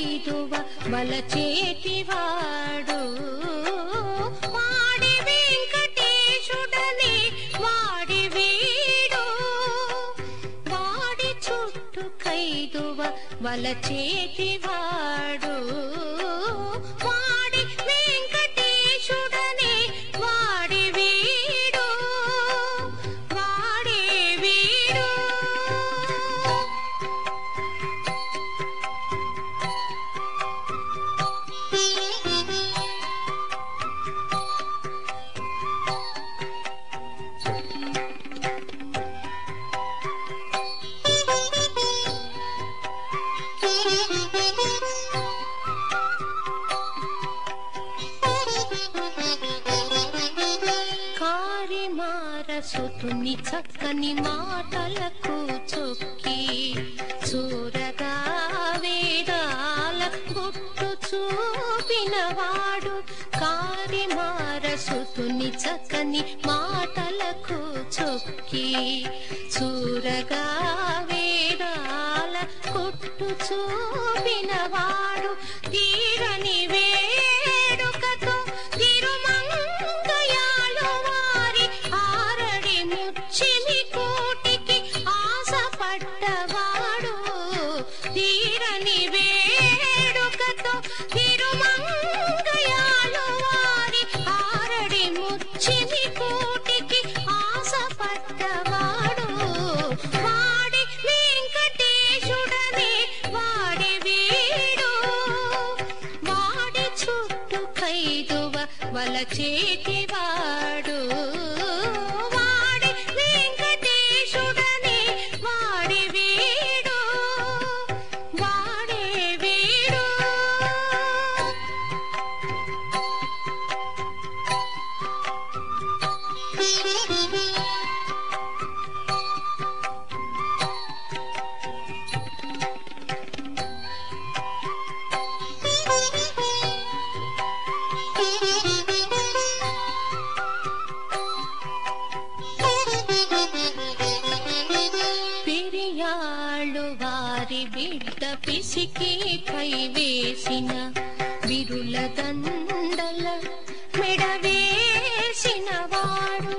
చేయువ వల చేతివాడు వాడి. వెంకటేశుడని వాడి వీడు. వాడి చుట్టూ ఖైదువ వల సుతుని చక్కని మాటలకు చొక్కి చూరగా వేదాల గుట్టు చూపినవాడు కారి మారసుతుని చక్కని మాటలకు చొక్కి जयति वा బిడ్డ పిసికి పై వేసిన విరుల దండల మెడవేసిన వాడు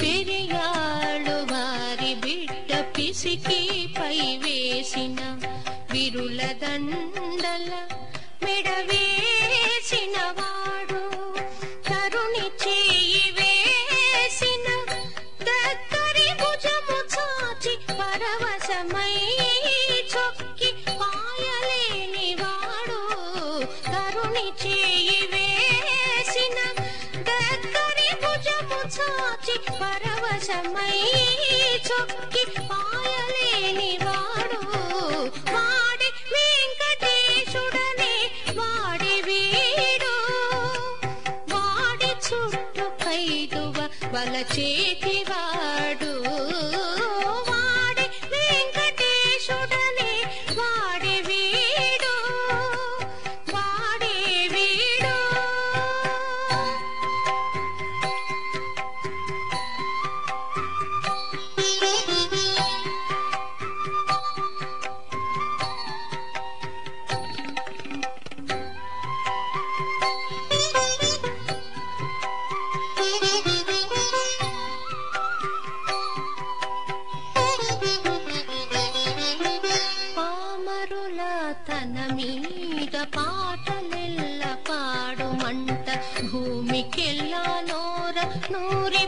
పెరియాడు వారి బిడ్డ పిసికి పై వేసిన విరుల దండల భుజము పరవశమై చొక్కి పాయలేని వాడు వాడి వెంకటేశుడనే వాడి వీడు. వాడి చుట్టూ ఖైదువ బల చేతి पूरे